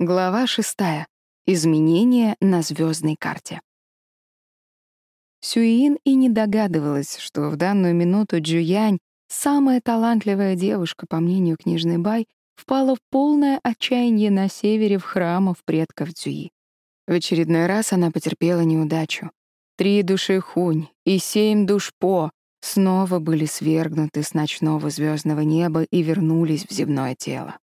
Глава шестая. Изменения на звездной карте. Сюин и не догадывалась, что в данную минуту Джуянь, самая талантливая девушка, по мнению книжной Бай, впала в полное отчаяние на севере в храмов предков Цюи. В очередной раз она потерпела неудачу. Три души Хунь и семь душ По снова были свергнуты с ночного звездного неба и вернулись в земное тело.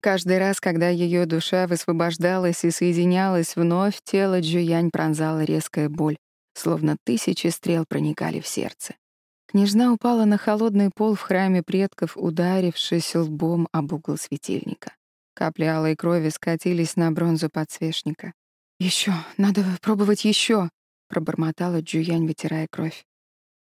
Каждый раз, когда ее душа высвобождалась и соединялась вновь, тело Джуянь пронзала резкая боль, словно тысячи стрел проникали в сердце. Княжна упала на холодный пол в храме предков, ударившись лбом об угол светильника. Капли алой крови скатились на бронзу подсвечника. Еще, надо пробовать еще, пробормотала Джуянь, вытирая кровь.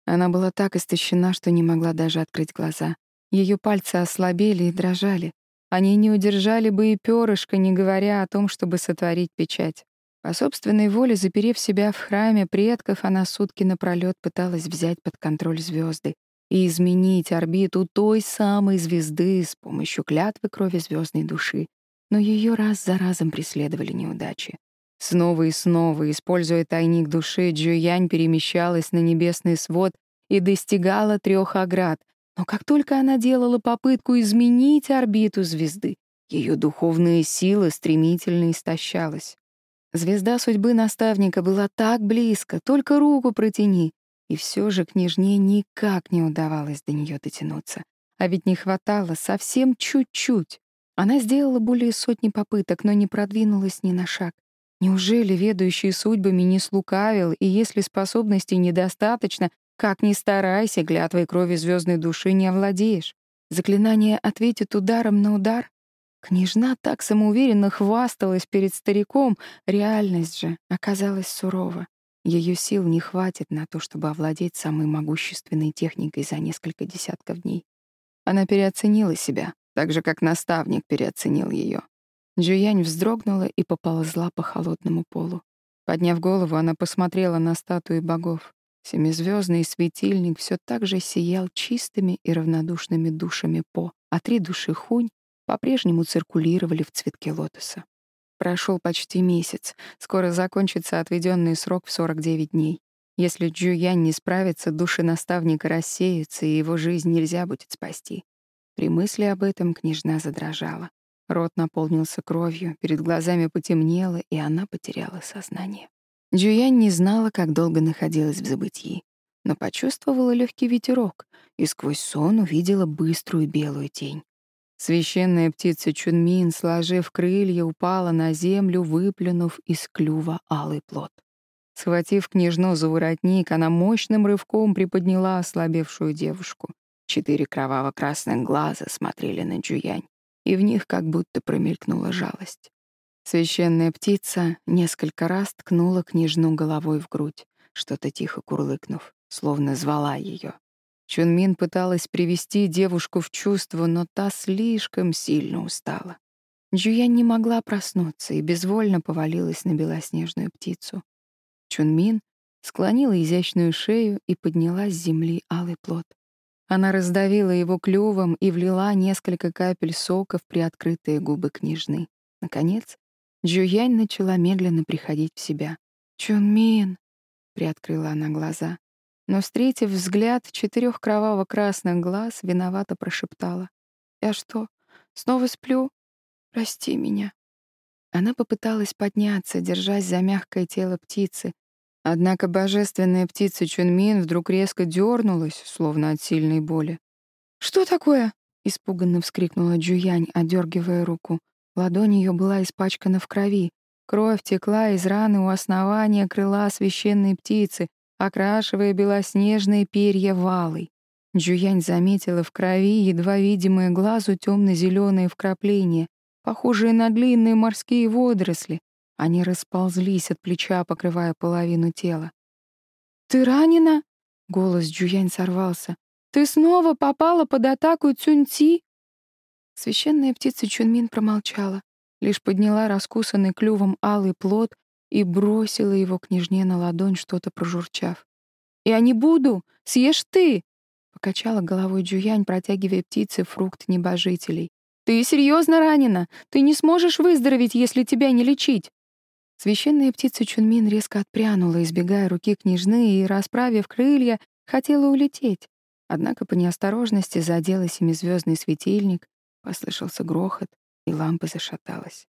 Она была так истощена, что не могла даже открыть глаза. Ее пальцы ослабели и дрожали. Они не удержали бы и перышко, не говоря о том, чтобы сотворить печать. По собственной воле, заперев себя в храме предков, она сутки напролёт пыталась взять под контроль звезды и изменить орбиту той самой звезды с помощью клятвы крови звездной души. Но ее раз за разом преследовали неудачи. Снова и снова, используя тайник души, Джуянь перемещалась на небесный свод и достигала трех оград, но как только она делала попытку изменить орбиту звезды, ее духовная сила стремительно истощалась. Звезда судьбы наставника была так близко, только руку протяни, и все же княжне никак не удавалось до нее дотянуться. А ведь не хватало совсем чуть-чуть. Она сделала более сотни попыток, но не продвинулась ни на шаг. Неужели ведущий судьбами не слукавил, и если способностей недостаточно, как ни старайся, клятвой крови звездной души не овладеешь. Заклинание ответит ударом на удар. Княжна так самоуверенно хвасталась перед стариком, реальность же оказалась сурова. Ее сил не хватит на то, чтобы овладеть самой могущественной техникой за несколько десятков дней. Она переоценила себя, так же, как наставник переоценил ее. Джуянь вздрогнула и поползла по холодному полу. Подняв голову, она посмотрела на статуи богов. Семизвездный светильник все так же сиял чистыми и равнодушными душами По, а три души Хунь по-прежнему циркулировали в цветке лотоса. Прошел почти месяц. Скоро закончится отведенный срок в 49 дней. Если Джуянь не справится, души наставника рассеются, и его жизнь нельзя будет спасти. При мысли об этом княжна задрожала. Рот наполнился кровью, перед глазами потемнело, и она потеряла сознание. Джуянь не знала, как долго находилась в забытии, но почувствовала легкий ветерок и сквозь сон увидела быструю белую тень. Священная птица Чунмин, сложив крылья, упала на землю, выплюнув из клюва алый плод. Схватив княжну за воротник, она мощным рывком приподняла ослабевшую девушку. Четыре кроваво-красных глаза смотрели на Джуянь, и в них как будто промелькнула жалость. Священная птица несколько раз ткнула княжну головой в грудь, что-то тихо курлыкнув, словно звала ее. Чунмин пыталась привести девушку в чувство, но та слишком сильно устала. Джуян не могла проснуться и безвольно повалилась на белоснежную птицу. Чунмин склонила изящную шею и подняла с земли алый плод. Она раздавила его клювом и влила несколько капель сока в приоткрытые губы княжны. Наконец, Джуянь начала медленно приходить в себя. «Чунмин!» — приоткрыла она глаза. Но, встретив взгляд четырех кроваво-красных глаз, виновато прошептала. «Я что, снова сплю? Прости меня». Она попыталась подняться, держась за мягкое тело птицы. Однако божественная птица Чунмин вдруг резко дернулась, словно от сильной боли. «Что такое?» — испуганно вскрикнула Джуянь, одергивая руку. Ладонь ее была испачкана в крови. Кровь текла из раны у основания крыла священной птицы, окрашивая белоснежные перья валой. Джуянь заметила в крови едва видимые глазу темно-зеленые вкрапления, похожие на длинные морские водоросли. Они расползлись от плеча, покрывая половину тела. «Ты ранена?» — голос Джуянь сорвался. «Ты снова попала под атаку Цюньци?» Священная птица Чунмин промолчала, лишь подняла раскусанный клювом алый плод и бросила его княжне на ладонь, что-то прожурчав. «Я не буду! Съешь ты!» — покачала головой Джуянь, протягивая птице фрукт небожителей. Ты серьезно ранена. Ты не сможешь выздороветь, если тебя не лечить. Священная птица Чунмин резко отпрянула, избегая руки княжны, и, расправив крылья, хотела улететь. Однако по неосторожности задела семизвездный светильник, послышался грохот, и лампа зашаталась.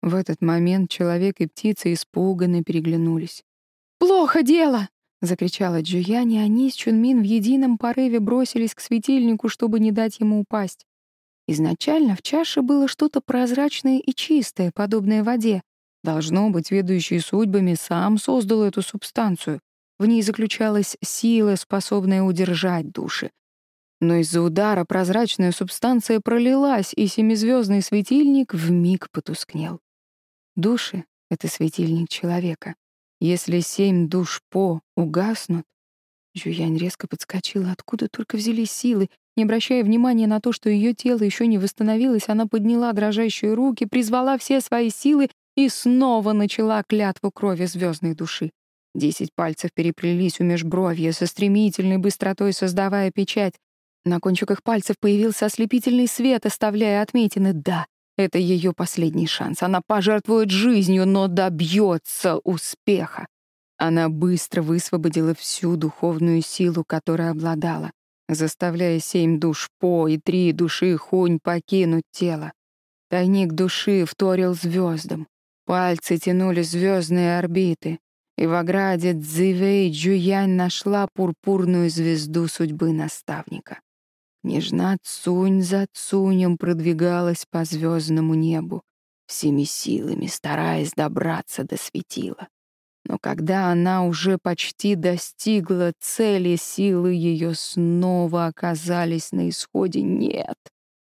В этот момент человек и птица испуганно переглянулись. «Плохо дело!» — закричала Джуянь, и они с Чунмин в едином порыве бросились к светильнику, чтобы не дать ему упасть. Изначально в чаше было что-то прозрачное и чистое, подобное воде. Должно быть, ведущий судьбами сам создал эту субстанцию. В ней заключалась сила, способная удержать души. Но из-за удара прозрачная субстанция пролилась, и семизвездный светильник вмиг потускнел. Души — это светильник человека. Если семь душ по угаснут... Жуянь резко подскочила, откуда только взялись силы. Не обращая внимания на то, что ее тело еще не восстановилось, она подняла дрожащие руки, призвала все свои силы и снова начала клятву крови звездной души. Десять пальцев переплелись у межбровья со стремительной быстротой создавая печать. На кончиках пальцев появился ослепительный свет, оставляя отметины «да». Это ее последний шанс. Она пожертвует жизнью, но добьется успеха. Она быстро высвободила всю духовную силу, которой обладала, заставляя семь душ по и три души хунь покинуть тело. Тайник души вторил звездам. Пальцы тянули звездные орбиты и в ограде Цзивэй Джуянь нашла пурпурную звезду судьбы наставника. Княжна Цунь за Цунем продвигалась по звездному небу, всеми силами стараясь добраться до светила. Но когда она уже почти достигла цели, силы ее снова оказались на исходе «нет».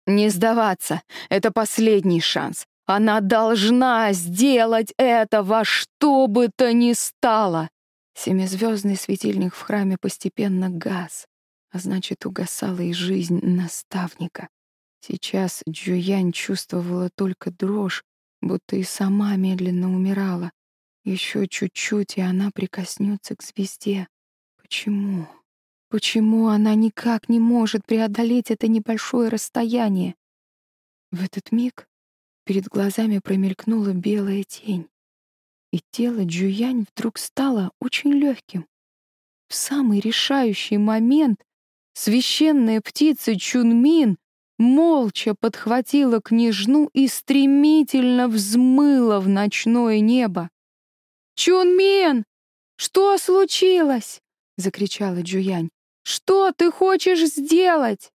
Не сдаваться — это последний шанс. Она должна сделать это во что бы то ни стало. Семизвездный светильник в храме постепенно гас, а значит, угасала и жизнь наставника. Сейчас Джуянь чувствовала только дрожь, будто и сама медленно умирала. Еще чуть-чуть, и она прикоснется к звезде. Почему? Почему она никак не может преодолеть это небольшое расстояние? В этот миг Перед глазами промелькнула белая тень, и тело Джуянь вдруг стало очень легким. В самый решающий момент священная птица Чунмин молча подхватила княжну и стремительно взмыла в ночное небо. «Чунмин, что случилось?» — закричала Джуянь. «Что ты хочешь сделать?»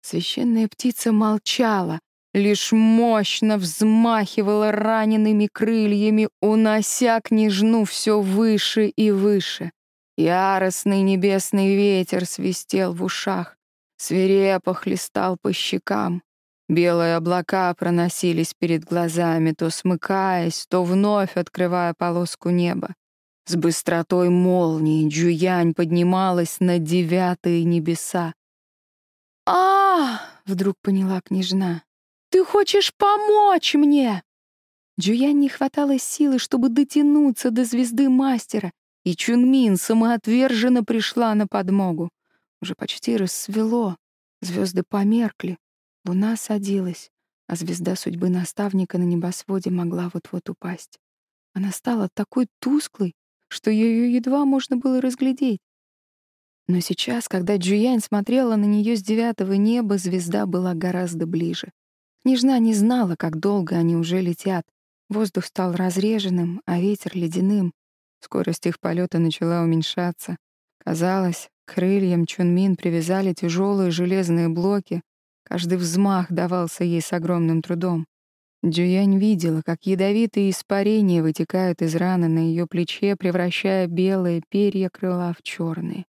Священная птица молчала, лишь мощно взмахивала ранеными крыльями, унося княжну все выше и выше. Яростный небесный ветер свистел в ушах, свирепо хлестал по щекам. Белые облака проносились перед глазами, то смыкаясь, то вновь открывая полоску неба. С быстротой молнии Джуянь поднималась на девятые небеса. а, вдруг поняла княжна. Ты хочешь помочь мне?» Джуян не хватало силы, чтобы дотянуться до звезды мастера, и Чунмин самоотверженно пришла на подмогу. Уже почти рассвело, звезды померкли, луна садилась, а звезда судьбы наставника на небосводе могла вот-вот упасть. Она стала такой тусклой, что ее едва можно было разглядеть. Но сейчас, когда Джуянь смотрела на нее с девятого неба, звезда была гораздо ближе. Княжна не знала, как долго они уже летят. Воздух стал разреженным, а ветер — ледяным. Скорость их полета начала уменьшаться. Казалось, к крыльям Чунмин привязали тяжелые железные блоки. Каждый взмах давался ей с огромным трудом. Джуянь видела, как ядовитые испарения вытекают из раны на ее плече, превращая белые перья крыла в черные.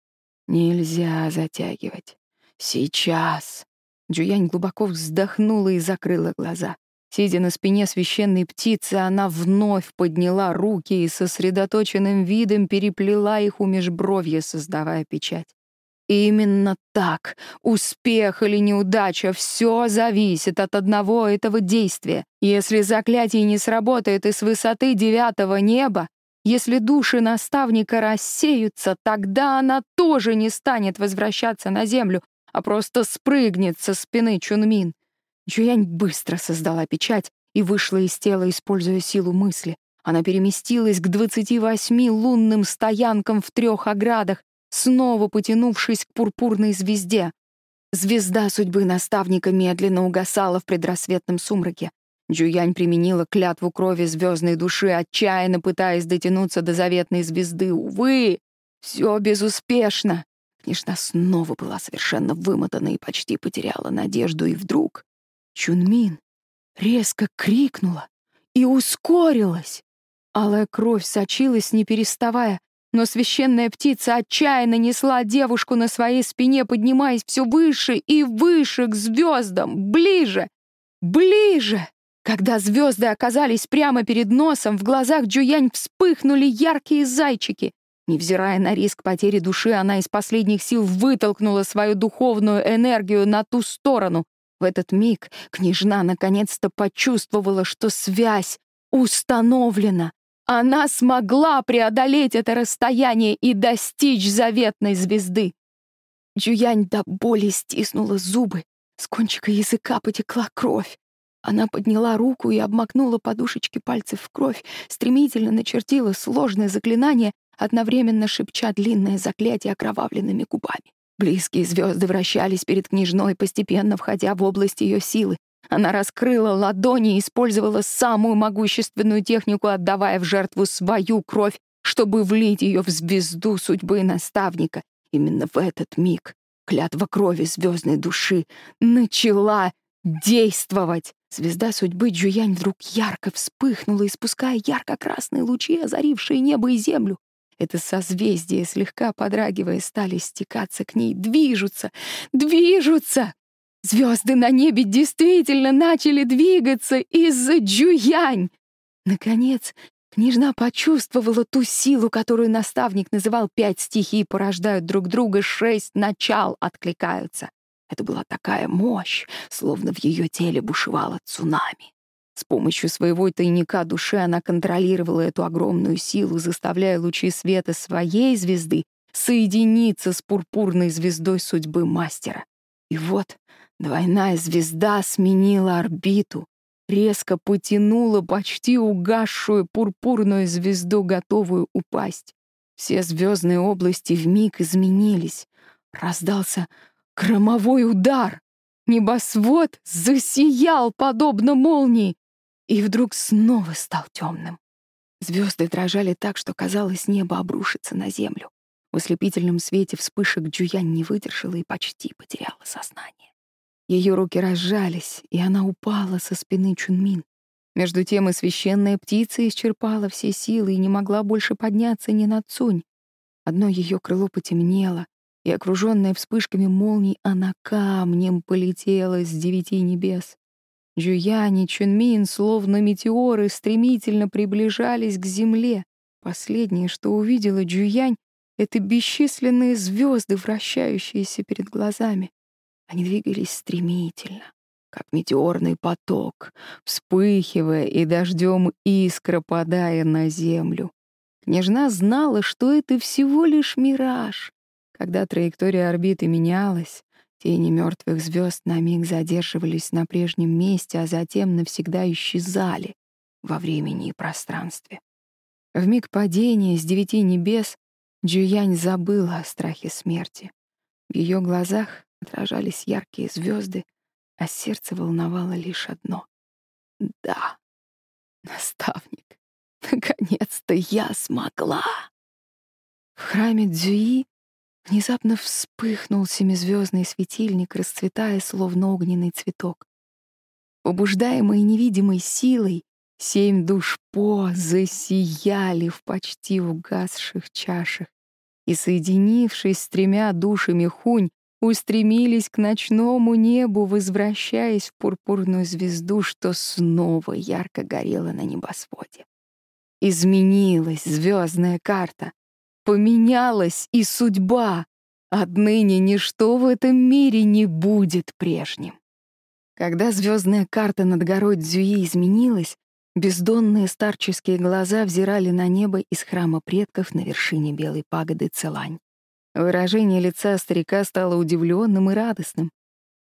Нельзя затягивать. Сейчас. Джуянь глубоко вздохнула и закрыла глаза. Сидя на спине священной птицы, она вновь подняла руки и сосредоточенным видом переплела их у межбровья, создавая печать. Именно так, успех или неудача, все зависит от одного этого действия. Если заклятие не сработает и с высоты девятого неба, если души наставника рассеются, тогда она тоже не станет возвращаться на землю, а просто спрыгнет со спины Чунмин. Джуянь быстро создала печать и вышла из тела, используя силу мысли. Она переместилась к 28 лунным стоянкам в трех оградах, снова потянувшись к пурпурной звезде. Звезда судьбы наставника медленно угасала в предрассветном сумраке. Джуянь применила клятву крови звездной души, отчаянно пытаясь дотянуться до заветной звезды. Увы, все безуспешно. Княжна снова была совершенно вымотана и почти потеряла надежду, и вдруг Чунмин резко крикнула и ускорилась. Алая кровь сочилась, не переставая, но священная птица отчаянно несла девушку на своей спине, поднимаясь все выше и выше к звездам, ближе, ближе. Когда звезды оказались прямо перед носом, в глазах Джуянь вспыхнули яркие зайчики. Невзирая на риск потери души, она из последних сил вытолкнула свою духовную энергию на ту сторону. В этот миг княжна наконец-то почувствовала, что связь установлена. Она смогла преодолеть это расстояние и достичь заветной звезды. Джуянь до боли стиснула зубы, с кончика языка потекла кровь. Она подняла руку и обмакнула подушечки пальцев в кровь, стремительно начертила сложное заклинание, одновременно шепча длинное заклятие окровавленными губами. Близкие звезды вращались перед княжной, постепенно входя в область ее силы. Она раскрыла ладони и использовала самую могущественную технику, отдавая в жертву свою кровь, чтобы влить ее в звезду судьбы наставника. Именно в этот миг клятва крови звездной души начала действовать. Звезда судьбы Джуянь вдруг ярко вспыхнула, испуская ярко-красные лучи, озарившие небо и землю. Это созвездие, слегка подрагивая, стали стекаться к ней, движутся, движутся. Звезды на небе действительно начали двигаться из-за Джуянь. Наконец, княжна почувствовала ту силу, которую наставник называл «пять стихий порождают друг друга, шесть начал откликаются». Это была такая мощь, словно в ее теле бушевало цунами. С помощью своего тайника души она контролировала эту огромную силу, заставляя лучи света своей звезды соединиться с пурпурной звездой судьбы мастера. И вот двойная звезда сменила орбиту, резко потянула почти угасшую пурпурную звезду, готовую упасть. Все звездные области вмиг изменились. Раздался Громовой удар! Небосвод засиял, подобно молнии, и вдруг снова стал темным. Звезды дрожали так, что казалось, небо обрушится на землю. В ослепительном свете вспышек Джуянь не выдержала и почти потеряла сознание. Ее руки разжались, и она упала со спины Чунмин. Между тем и священная птица исчерпала все силы и не могла больше подняться ни на Цунь. Одно ее крыло потемнело, и, окруженная вспышками молний, она камнем полетела с девяти небес. Джуянь и Чунмин, словно метеоры, стремительно приближались к земле. Последнее, что увидела Джуянь, — это бесчисленные звезды, вращающиеся перед глазами. Они двигались стремительно, как метеорный поток, вспыхивая и дождем искра падая на землю. Княжна знала, что это всего лишь мираж, когда траектория орбиты менялась, тени мертвых звезд на миг задерживались на прежнем месте, а затем навсегда исчезали во времени и пространстве. В миг падения с девяти небес Джуянь забыла о страхе смерти. В ее глазах отражались яркие звезды, а сердце волновало лишь одно. Да, наставник, наконец-то я смогла. В храме Дзюи Внезапно вспыхнул семизвездный светильник, расцветая, словно огненный цветок. Побуждаемые невидимой силой, семь душ По засияли в почти угасших чашах и, соединившись с тремя душами Хунь, устремились к ночному небу, возвращаясь в пурпурную звезду, что снова ярко горела на небосводе. Изменилась звездная карта. Поменялась и судьба. Отныне ничто в этом мире не будет прежним. Когда звездная карта над горой Дзюи изменилась, бездонные старческие глаза взирали на небо из храма предков на вершине белой пагоды Целань. Выражение лица старика стало удивленным и радостным.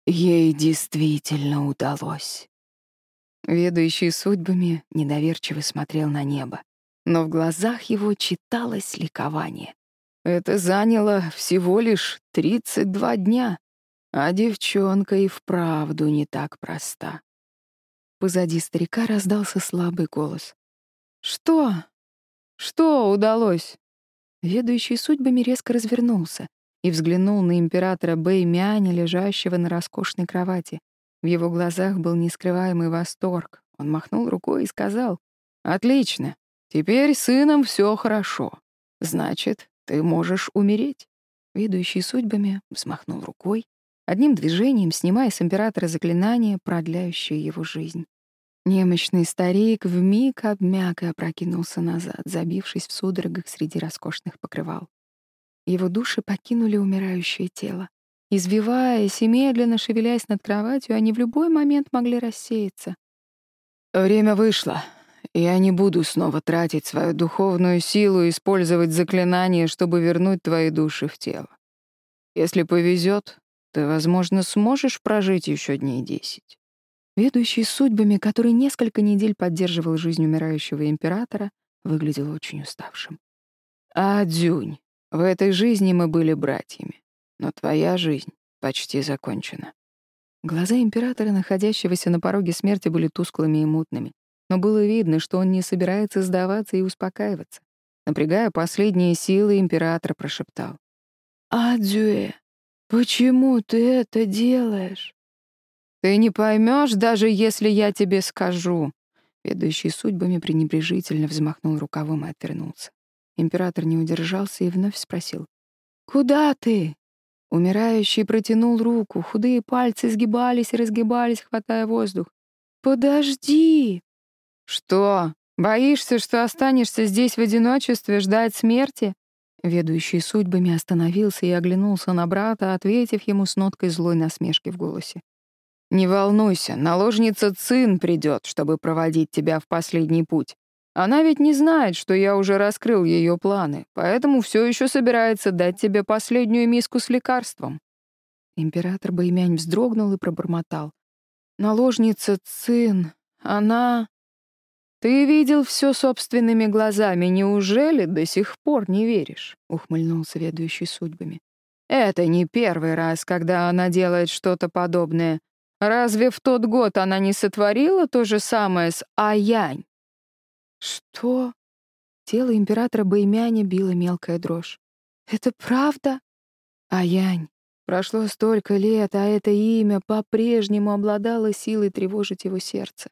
Ей действительно удалось. Ведущий судьбами недоверчиво смотрел на небо, но в глазах его читалось ликование. Это заняло всего лишь 32 дня, а девчонка и вправду не так проста. Позади старика раздался слабый голос. «Что? Что удалось?» Ведущий судьбами резко развернулся и взглянул на императора Бэймяня, лежащего на роскошной кровати. В его глазах был нескрываемый восторг. Он махнул рукой и сказал, «Отлично, теперь с сыном все хорошо. Значит, ты можешь умереть». Ведущий судьбами взмахнул рукой, одним движением снимая с императора заклинание, продляющее его жизнь. Немощный старик вмиг обмяк и опрокинулся назад, забившись в судорогах среди роскошных покрывал. Его души покинули умирающее тело. Извиваясь и медленно шевелясь над кроватью, они в любой момент могли рассеяться. «Время вышло. Я не буду снова тратить свою духовную силу и использовать заклинания, чтобы вернуть твои души в тело. Если повезет, ты, возможно, сможешь прожить еще дней десять. Ведущий судьбами, который несколько недель поддерживал жизнь умирающего императора, выглядел очень уставшим. «А, Дзюнь, в этой жизни мы были братьями, но твоя жизнь почти закончена». Глаза императора, находящегося на пороге смерти, были тусклыми и мутными, но было видно, что он не собирается сдаваться и успокаиваться. Напрягая последние силы, император прошептал. «Адзюэ, «Почему ты это делаешь?» «Ты не поймешь, даже если я тебе скажу». Ведущий судьбами пренебрежительно взмахнул рукавом и отвернулся. Император не удержался и вновь спросил. «Куда ты?» Умирающий протянул руку, худые пальцы сгибались и разгибались, хватая воздух. «Подожди!» «Что, боишься, что останешься здесь в одиночестве ждать смерти?» Ведущий судьбами остановился и оглянулся на брата, ответив ему с ноткой злой насмешки в голосе. «Не волнуйся, наложница Цин придет, чтобы проводить тебя в последний путь. Она ведь не знает, что я уже раскрыл ее планы, поэтому все еще собирается дать тебе последнюю миску с лекарством». Император Баймянь вздрогнул и пробормотал. «Наложница Цин, она...» «Ты видел все собственными глазами, неужели до сих пор не веришь?» — ухмыльнулся ведущий судьбами. «Это не первый раз, когда она делает что-то подобное. Разве в тот год она не сотворила то же самое с Аянь?» «Что?» Тело императора Баймяня било мелкая дрожь. «Это правда?» «Аянь, прошло столько лет, а это имя по-прежнему обладало силой тревожить его сердце.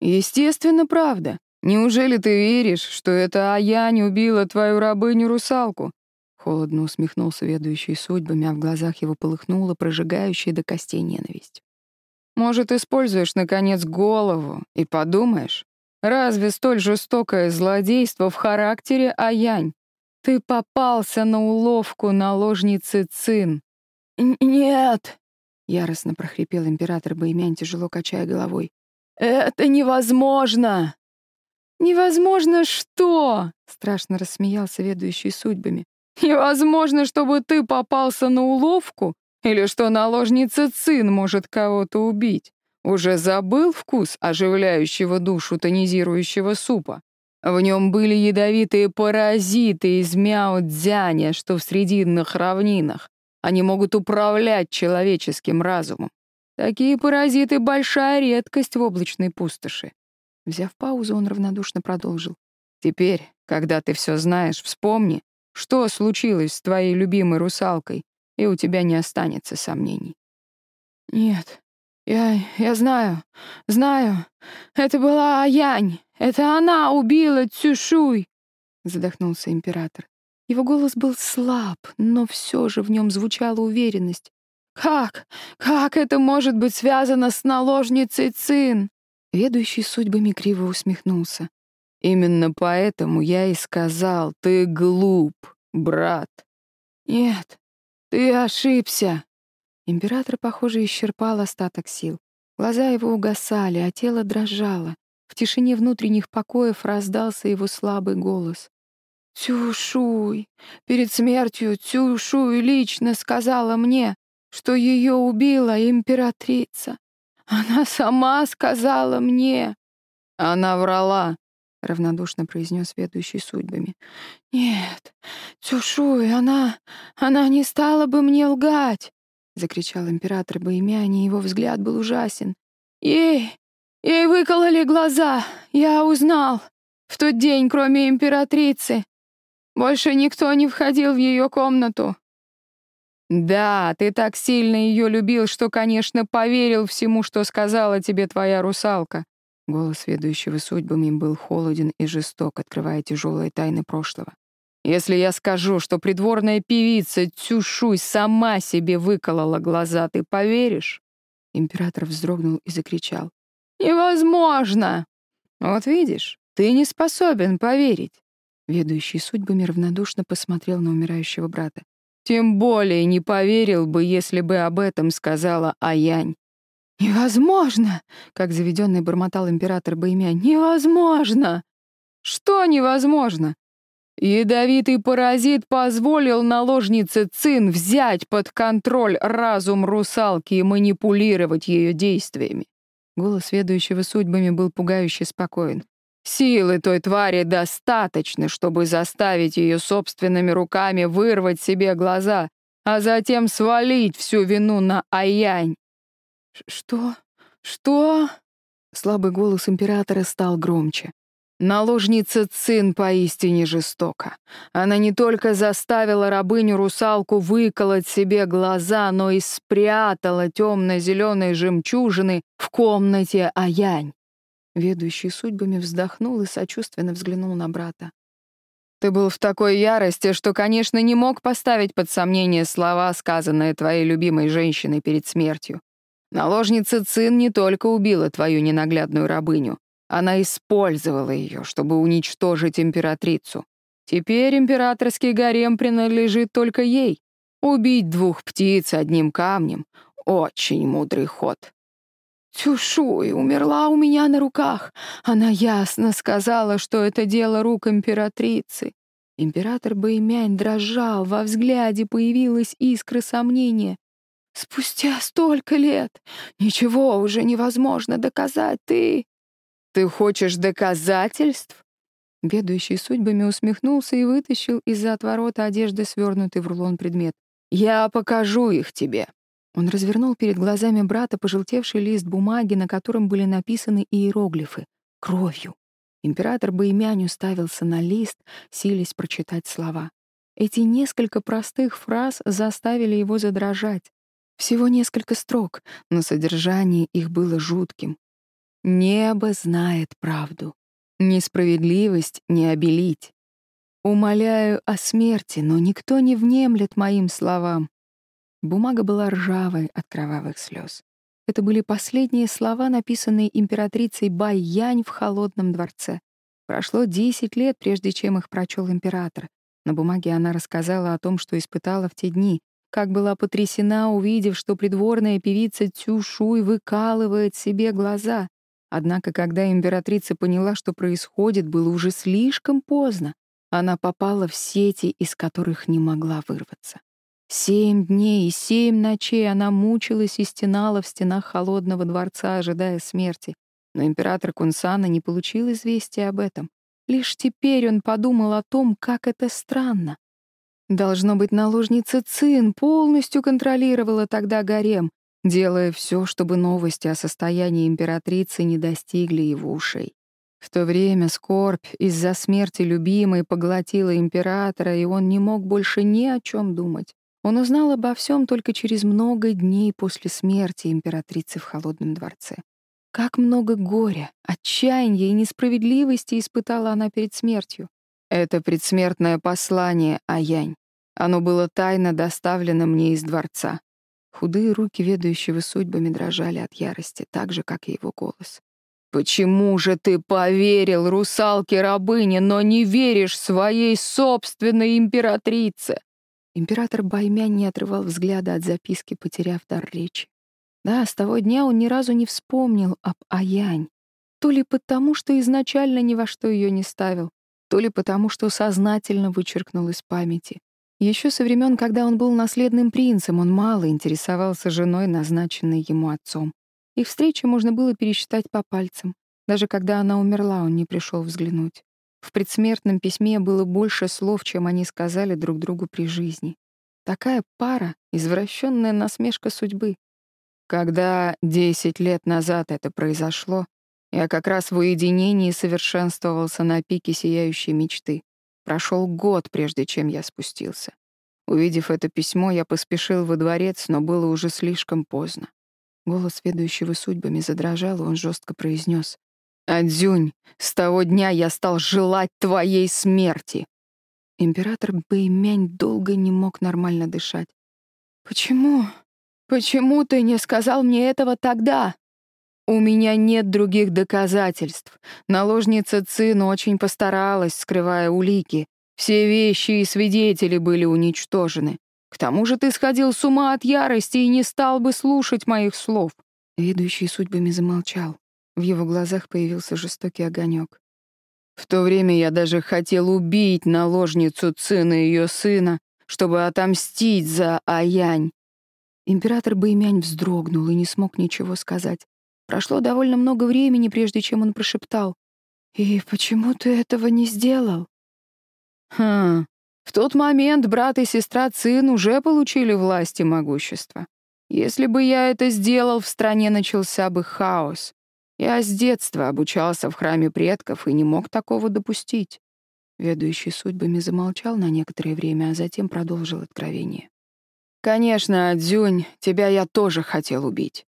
Естественно, правда. Неужели ты веришь, что это Аянь убила твою рабыню-русалку? Холодно усмехнулся ведущий судьбами, а в глазах его полыхнула прожигающая до костей ненависть. Может, используешь, наконец, голову и подумаешь, разве столь жестокое злодейство в характере Аянь? Ты попался на уловку наложницы Цин. «Нет!» — яростно прохрипел император Баймянь, тяжело качая головой. «Это невозможно!» «Невозможно что?» — страшно рассмеялся ведущий судьбами. «Невозможно, чтобы ты попался на уловку? Или что наложница Цин может кого-то убить? Уже забыл вкус оживляющего душу тонизирующего супа? В нем были ядовитые паразиты из мяо-дзяня, что в срединных равнинах. Они могут управлять человеческим разумом. Такие паразиты — большая редкость в облачной пустоши. Взяв паузу, он равнодушно продолжил. Теперь, когда ты все знаешь, вспомни, что случилось с твоей любимой русалкой, и у тебя не останется сомнений. Нет, я... я знаю, знаю. Это была Аянь. Это она убила Цюшуй, задохнулся император. Его голос был слаб, но все же в нем звучала уверенность. Как? Как это может быть связано с наложницей Цин? Ведущий судьбами криво усмехнулся. Именно поэтому я и сказал, ты глуп, брат. Нет, ты ошибся. Император, похоже, исчерпал остаток сил. Глаза его угасали, а тело дрожало. В тишине внутренних покоев раздался его слабый голос. «Тюшуй! Перед смертью Тюшуй лично сказала мне, что ее убила императрица. Она сама сказала мне. Она врала, — равнодушно произнес ведущий судьбами. «Нет, Цюшуй, она... она не стала бы мне лгать!» — закричал император Боемянь, и его взгляд был ужасен. «Ей... ей выкололи глаза, я узнал. В тот день, кроме императрицы, больше никто не входил в ее комнату. Да, ты так сильно ее любил, что, конечно, поверил всему, что сказала тебе твоя русалка. Голос ведущего судьбами был холоден и жесток, открывая тяжелые тайны прошлого. Если я скажу, что придворная певица Цюшуй сама себе выколола глаза, ты поверишь? Император вздрогнул и закричал. «Невозможно!» «Вот видишь, ты не способен поверить». Ведущий судьбами равнодушно посмотрел на умирающего брата. Тем более не поверил бы, если бы об этом сказала Аянь. «Невозможно!» — как заведенный бормотал император Баймя. «Невозможно!» «Что невозможно?» Ядовитый паразит позволил наложнице Цин взять под контроль разум русалки и манипулировать ее действиями. Голос ведущего судьбами был пугающе спокоен. Силы той твари достаточно, чтобы заставить ее собственными руками вырвать себе глаза, а затем свалить всю вину на Аянь. «Что? Что?» Слабый голос императора стал громче. Наложница Цин поистине жестока. Она не только заставила рабыню-русалку выколоть себе глаза, но и спрятала темно-зеленые жемчужины в комнате Аянь. Ведущий судьбами вздохнул и сочувственно взглянул на брата. «Ты был в такой ярости, что, конечно, не мог поставить под сомнение слова, сказанные твоей любимой женщиной перед смертью. Наложница Цин не только убила твою ненаглядную рабыню, она использовала ее, чтобы уничтожить императрицу. Теперь императорский гарем принадлежит только ей. Убить двух птиц одним камнем — очень мудрый ход. Тюшуй умерла у меня на руках. Она ясно сказала, что это дело рук императрицы. Император Бэймянь дрожал, во взгляде появилась искра сомнения. «Спустя столько лет ничего уже невозможно доказать, ты...» «Ты хочешь доказательств?» Бедующий судьбами усмехнулся и вытащил из-за отворота одежды свернутый в рулон предмет. «Я покажу их тебе». Он развернул перед глазами брата пожелтевший лист бумаги, на котором были написаны иероглифы — кровью. Император Баймянь уставился на лист, силясь прочитать слова. Эти несколько простых фраз заставили его задрожать. Всего несколько строк, но содержание их было жутким. «Небо знает правду. Несправедливость не обелить. Умоляю о смерти, но никто не внемлет моим словам. Бумага была ржавой от кровавых слез. Это были последние слова, написанные императрицей Бай-Янь в холодном дворце. Прошло десять лет, прежде чем их прочел император. На бумаге она рассказала о том, что испытала в те дни, как была потрясена, увидев, что придворная певица Цюшуй выкалывает себе глаза. Однако, когда императрица поняла, что происходит, было уже слишком поздно. Она попала в сети, из которых не могла вырваться. Семь дней и семь ночей она мучилась и стенала в стенах холодного дворца, ожидая смерти. Но император Кунсана не получил известия об этом. Лишь теперь он подумал о том, как это странно. Должно быть, наложница Цин полностью контролировала тогда гарем, делая все, чтобы новости о состоянии императрицы не достигли его ушей. В то время скорбь из-за смерти любимой поглотила императора, и он не мог больше ни о чем думать. Он узнал обо всем только через много дней после смерти императрицы в холодном дворце. Как много горя, отчаяния и несправедливости испытала она перед смертью. Это предсмертное послание, Аянь. Оно было тайно доставлено мне из дворца. Худые руки ведущего судьбами дрожали от ярости, так же, как и его голос. «Почему же ты поверил русалке-рабыне, но не веришь своей собственной императрице?» Император Баймянь не отрывал взгляда от записки, потеряв дар речи. Да, с того дня он ни разу не вспомнил об Аянь. То ли потому, что изначально ни во что ее не ставил, то ли потому, что сознательно вычеркнул из памяти. Еще со времен, когда он был наследным принцем, он мало интересовался женой, назначенной ему отцом. Их встречи можно было пересчитать по пальцам. Даже когда она умерла, он не пришел взглянуть. В предсмертном письме было больше слов, чем они сказали друг другу при жизни. Такая пара — извращенная насмешка судьбы. Когда десять лет назад это произошло, я как раз в уединении совершенствовался на пике сияющей мечты. Прошел год, прежде чем я спустился. Увидев это письмо, я поспешил во дворец, но было уже слишком поздно. Голос ведущего судьбами задрожал, и он жестко произнес: «Адзюнь, с того дня я стал желать твоей смерти!» Император Бэймянь долго не мог нормально дышать. «Почему? Почему ты не сказал мне этого тогда?» «У меня нет других доказательств. Наложница Цин очень постаралась, скрывая улики. Все вещи и свидетели были уничтожены. К тому же ты сходил с ума от ярости и не стал бы слушать моих слов». Ведущий судьбами замолчал. В его глазах появился жестокий огонек. В то время я даже хотел убить наложницу и ее сына, чтобы отомстить за Аянь. Император Бэймянь вздрогнул и не смог ничего сказать. Прошло довольно много времени, прежде чем он прошептал. «И почему ты этого не сделал?» «Хм, в тот момент брат и сестра Цин уже получили власть и могущество. Если бы я это сделал, в стране начался бы хаос. Я с детства обучался в храме предков и не мог такого допустить». Ведущий судьбами замолчал на некоторое время, а затем продолжил откровение. «Конечно, Дзюнь, тебя я тоже хотел убить.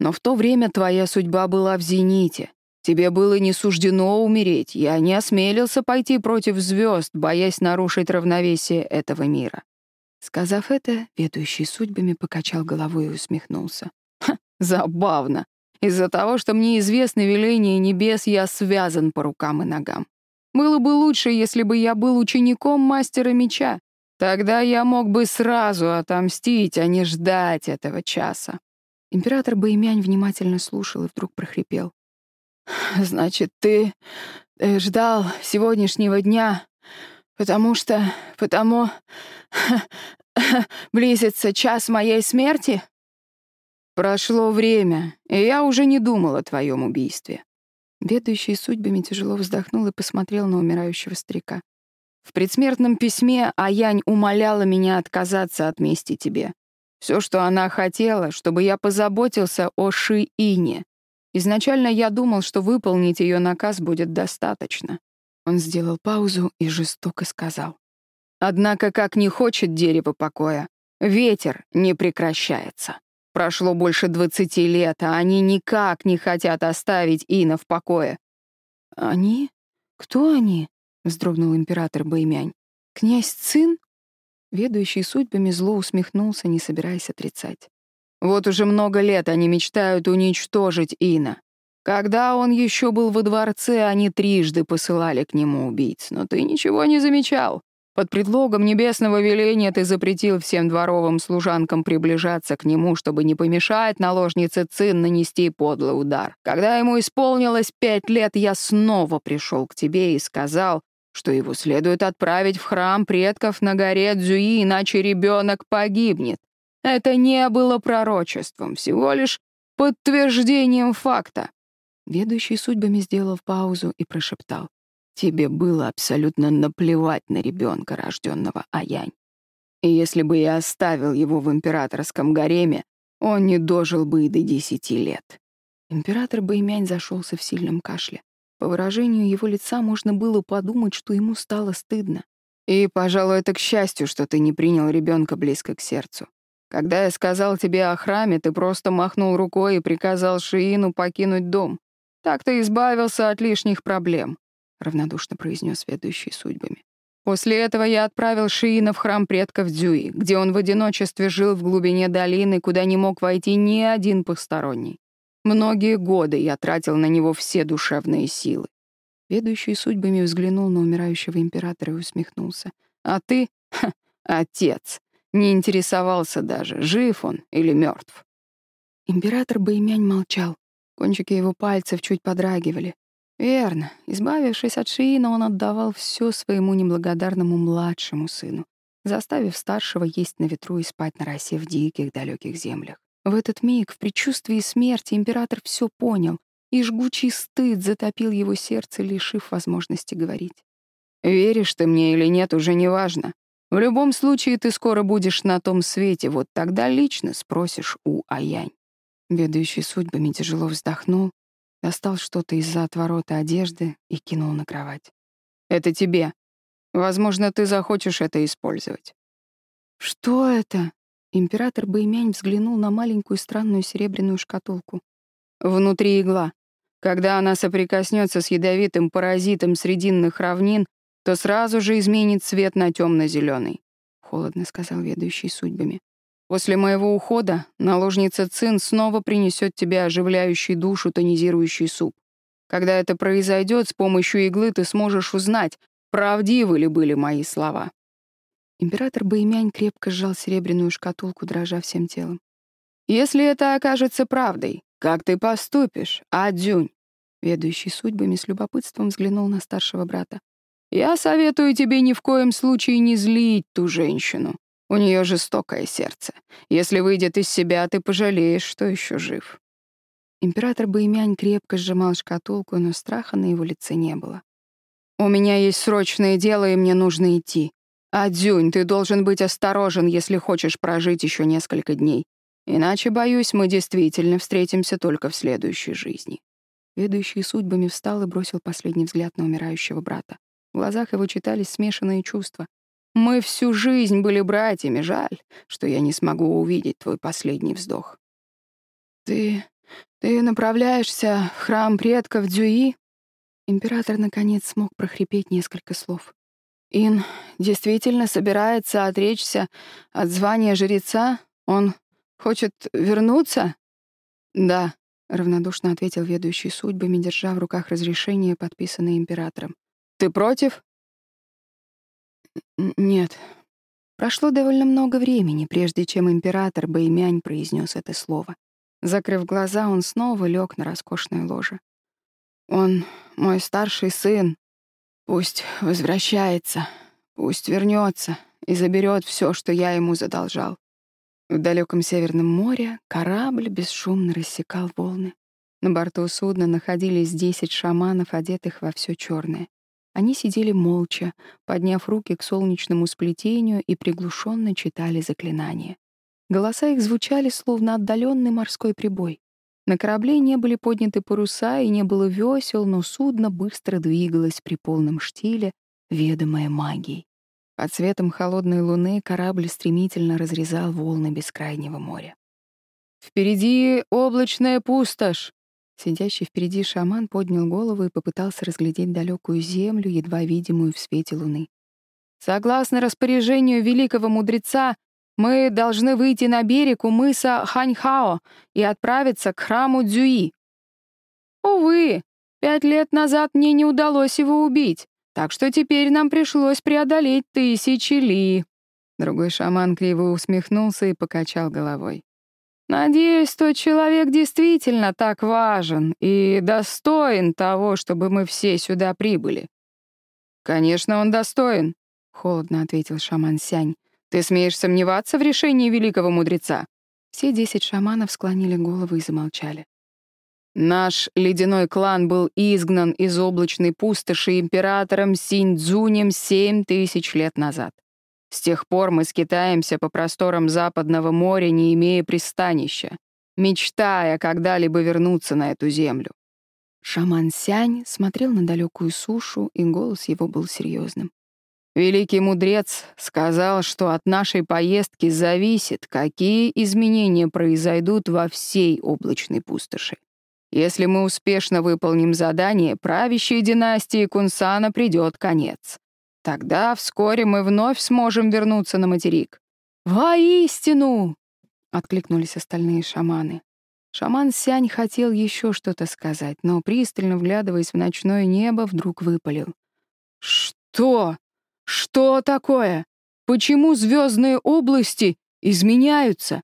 Но в то время твоя судьба была в зените. Тебе было не суждено умереть. Я не осмелился пойти против звезд, боясь нарушить равновесие этого мира». Сказав это, ведущий судьбами покачал головой и усмехнулся. «Ха, забавно. Из-за того, что мне известно веление небес, я связан по рукам и ногам. Было бы лучше, если бы я был учеником мастера меча. Тогда я мог бы сразу отомстить, а не ждать этого часа. Император Бэймянь внимательно слушал и вдруг прохрипел. «Значит, ты, ты ждал сегодняшнего дня, потому что... потому... близится час моей смерти?» «Прошло время, и я уже не думал о твоем убийстве». Ведущий судьбами тяжело вздохнул и посмотрел на умирающего старика. «В предсмертном письме Аянь умоляла меня отказаться от мести тебе. Все, что она хотела, чтобы я позаботился о Ши-Ине. Изначально я думал, что выполнить ее наказ будет достаточно. Он сделал паузу и жестоко сказал. Однако, как не хочет дерево покоя, ветер не прекращается. Прошло больше двадцати лет, а они никак не хотят оставить Ина в покое. «Они? Кто они?» — вздрогнул император Бэймянь. «Князь Цин?» Ведущий судьбами зло усмехнулся, не собираясь отрицать. Вот уже много лет они мечтают уничтожить Ина. Когда он еще был во дворце, они трижды посылали к нему убийц, но ты ничего не замечал. Под предлогом небесного веления ты запретил всем дворовым служанкам приближаться к нему, чтобы не помешать наложнице Цин нанести подлый удар. Когда ему исполнилось пять лет, я снова пришел к тебе и сказал, что его следует отправить в храм предков на горе Дзюи, иначе ребенок погибнет. Это не было пророчеством, всего лишь подтверждением факта. Ведущий судьбами сделал паузу и прошептал. «Тебе было абсолютно наплевать на ребенка, рожденного Аянь. И если бы я оставил его в императорском гареме, он не дожил бы и до десяти лет». Император Бэймянь зашелся в сильном кашле. По выражению его лица можно было подумать, что ему стало стыдно. И, пожалуй, это к счастью, что ты не принял ребенка близко к сердцу. Когда я сказал тебе о храме, ты просто махнул рукой и приказал Шиину покинуть дом. Так ты избавился от лишних проблем», — равнодушно произнес ведущий судьбами. После этого я отправил Шиина в храм предков Дзюи, где он в одиночестве жил в глубине долины, куда не мог войти ни один посторонний. Многие годы я тратил на него все душевные силы. Ведущий судьбами взглянул на умирающего императора и усмехнулся. «А ты, ха, отец, не интересовался даже, жив он или мертв. Император Бэймянь молчал. Кончики его пальцев чуть подрагивали. Верно, избавившись от Шиина, он отдавал все своему неблагодарному младшему сыну. заставив старшего есть на ветру и спать на росе в диких далеких землях. В этот миг, в предчувствии смерти, император все понял, и жгучий стыд затопил его сердце, лишив возможности говорить. «Веришь ты мне или нет, уже не важно. В любом случае ты скоро будешь на том свете, вот тогда лично спросишь у Аянь». Ведущий судьбами тяжело вздохнул, достал что-то из-за отворота одежды и кинул на кровать. «Это тебе. Возможно, ты захочешь это использовать». «Что это?» Император Бэймянь взглянул на маленькую странную серебряную шкатулку. «Внутри игла. Когда она соприкоснется с ядовитым паразитом срединных равнин, то сразу же изменит цвет на темно-зеленый», — холодно сказал ведущий судьбами. «После моего ухода наложница Цин снова принесет тебе оживляющий душу тонизирующий суп. Когда это произойдет, с помощью иглы ты сможешь узнать, правдивы ли были мои слова». Император Бэймянь крепко сжал серебряную шкатулку, дрожа всем телом. «Если это окажется правдой, как ты поступишь, Адзюнь?» Ведущий судьбами с любопытством взглянул на старшего брата. «Я советую тебе ни в коем случае не злить ту женщину. У нее жестокое сердце. Если выйдет из себя, ты пожалеешь, что еще жив». Император Бэймянь крепко сжимал шкатулку, но страха на его лице не было. «У меня есть срочное дело, и мне нужно идти. «Адзюнь, ты должен быть осторожен, если хочешь прожить еще несколько дней. Иначе, боюсь, мы действительно встретимся только в следующей жизни». Ведущий судьбами встал и бросил последний взгляд на умирающего брата. В глазах его читались смешанные чувства. «Мы всю жизнь были братьями, жаль, что я не смогу увидеть твой последний вздох». «Ты... ты направляешься в храм предков Дзюи?» Император, наконец, смог прохрипеть несколько слов. Ин действительно собирается отречься от звания жреца? Он хочет вернуться? Да, равнодушно ответил ведущий судьбами, держа в руках разрешение, подписанное императором. Ты против? Нет. Прошло довольно много времени, прежде чем император Бэймянь произнес это слово. Закрыв глаза, он снова лег на роскошное ложе. Он мой старший сын, Пусть возвращается, пусть вернется и заберет все, что я ему задолжал. В далеком Северном море корабль бесшумно рассекал волны. На борту судна находились десять шаманов, одетых во все черное. Они сидели молча, подняв руки к солнечному сплетению и приглушенно читали заклинания. Голоса их звучали, словно отдаленный морской прибой. На корабле не были подняты паруса и не было весел, но судно быстро двигалось при полном штиле, ведомое магией. Под светом холодной луны корабль стремительно разрезал волны бескрайнего моря. «Впереди облачная пустошь!» Сидящий впереди шаман поднял голову и попытался разглядеть далекую землю, едва видимую в свете луны. «Согласно распоряжению великого мудреца, мы должны выйти на берег у мыса Ханьхао и отправиться к храму Дзюи. Увы, пять лет назад мне не удалось его убить, так что теперь нам пришлось преодолеть тысячи ли. Другой шаман криво усмехнулся и покачал головой. Надеюсь, тот человек действительно так важен и достоин того, чтобы мы все сюда прибыли. Конечно, он достоин, холодно ответил шаман Сянь. Ты смеешь сомневаться в решении великого мудреца?» Все десять шаманов склонили головы и замолчали. Наш ледяной клан был изгнан из облачной пустоши императором Синьцзунем семь тысяч лет назад. С тех пор мы скитаемся по просторам Западного моря, не имея пристанища, мечтая когда-либо вернуться на эту землю. Шаман Сянь смотрел на далекую сушу, и голос его был серьезным. Великий мудрец сказал, что от нашей поездки зависит, какие изменения произойдут во всей облачной пустоши. Если мы успешно выполним задание, правящей династии Кунсана придет конец. Тогда вскоре мы вновь сможем вернуться на материк. «Воистину!» — откликнулись остальные шаманы. Шаман Сянь хотел еще что-то сказать, но, пристально вглядываясь в ночное небо, вдруг выпалил. «Что?» Что такое? Почему звездные области изменяются?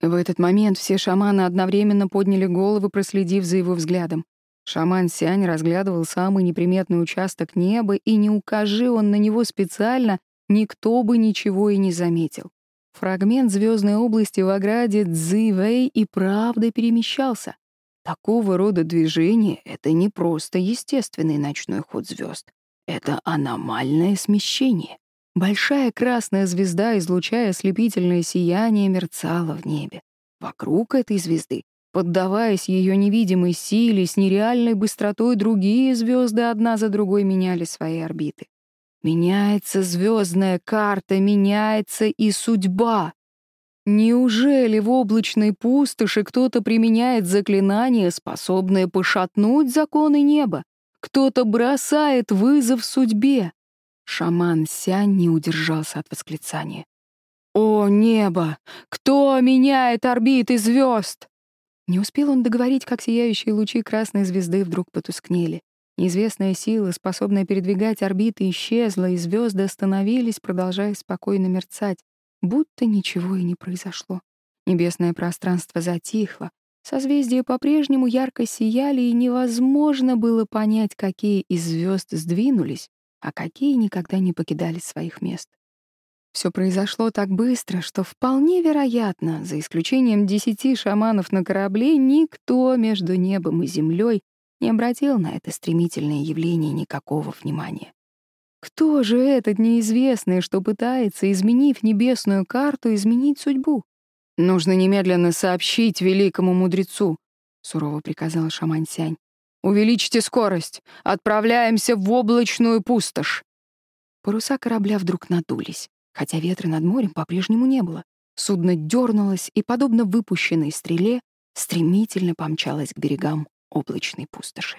В этот момент все шаманы одновременно подняли головы, проследив за его взглядом. Шаман Сянь разглядывал самый неприметный участок неба, и не укажи он на него специально, никто бы ничего и не заметил. Фрагмент звездной области в ограде Цзивэй и правда перемещался. Такого рода движение — это не просто естественный ночной ход звезд. Это аномальное смещение. Большая красная звезда, излучая ослепительное сияние, мерцала в небе. Вокруг этой звезды, поддаваясь ее невидимой силе, с нереальной быстротой другие звезды одна за другой меняли свои орбиты. Меняется звездная карта, меняется и судьба. Неужели в облачной пустоши кто-то применяет заклинание, способное пошатнуть законы неба? Кто-то бросает вызов судьбе? Шаман Сянь не удержался от восклицания. «О, небо! Кто меняет орбиты звезд?» Не успел он договорить, как сияющие лучи красной звезды вдруг потускнели. Неизвестная сила, способная передвигать орбиты, исчезла, и звезды остановились, продолжая спокойно мерцать, будто ничего и не произошло. Небесное пространство затихло, созвездия по-прежнему ярко сияли, и невозможно было понять, какие из звезд сдвинулись, а какие никогда не покидали своих мест. Все произошло так быстро, что вполне вероятно, за исключением десяти шаманов на корабле, никто между небом и землей не обратил на это стремительное явление никакого внимания. Кто же этот неизвестный, что пытается, изменив небесную карту, изменить судьбу? Нужно немедленно сообщить великому мудрецу, сурово приказал шаман Сянь. Увеличьте скорость. Отправляемся в облачную пустошь. Паруса корабля вдруг надулись, хотя ветра над морем по-прежнему не было. Судно дернулось и, подобно выпущенной стреле, стремительно помчалось к берегам облачной пустоши.